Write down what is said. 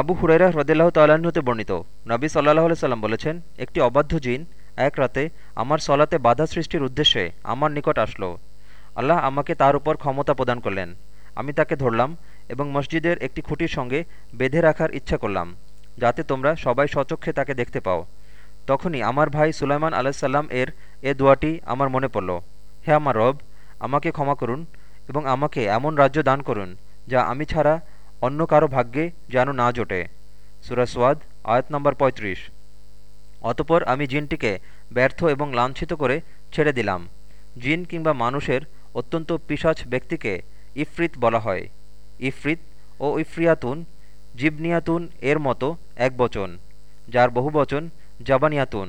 আবু হুরাইরা হ্রদিল্লাহ তাল্লাহ্ন হতে বর্ণিত। নবী সাল্লাহ সাল্লাম বলেছেন, একটি অবাধ্য জিন এক রাতে আমার সলাতে বাধা সৃষ্টির উদ্দেশ্যে আমার নিকট আসলো। আল্লাহ আমাকে তার উপর ক্ষমতা প্রদান করলেন। আমি তাকে ধরলাম এবং মসজিদের একটি খুঁটির সঙ্গে বেঁধে রাখার ইচ্ছা করলাম, যাতে তোমরা সবাই সচক্ষে তাকে দেখতে পাও। তখনই আমার ভাই সুলাইমান আলাহিসাল্লাম এর এ দোয়াটি আমার মনে পড়ল। হে আমার রব, আমাকে ক্ষমা করুন এবং আমাকে এমন রাজ্য দান করুন যা আমি ছাড়া অন্য কারও ভাগ্যে যেন না জোটে। সুরা সোয়াদ, আয়াত নম্বর পঁয়ত্রিশ। অতপর আমি জিনটিকে ব্যর্থ এবং লাঞ্ছিত করে ছেড়ে দিলাম। জিন কিংবা মানুষের অত্যন্ত পিসাচ ব্যক্তিকে ইফরিত বলা হয়। ইফরিত ও ইফরিয়াতুন, জিবনিয়াতুন এর মতো এক বচন, যার বহু বচন জাবানিয়াতুন।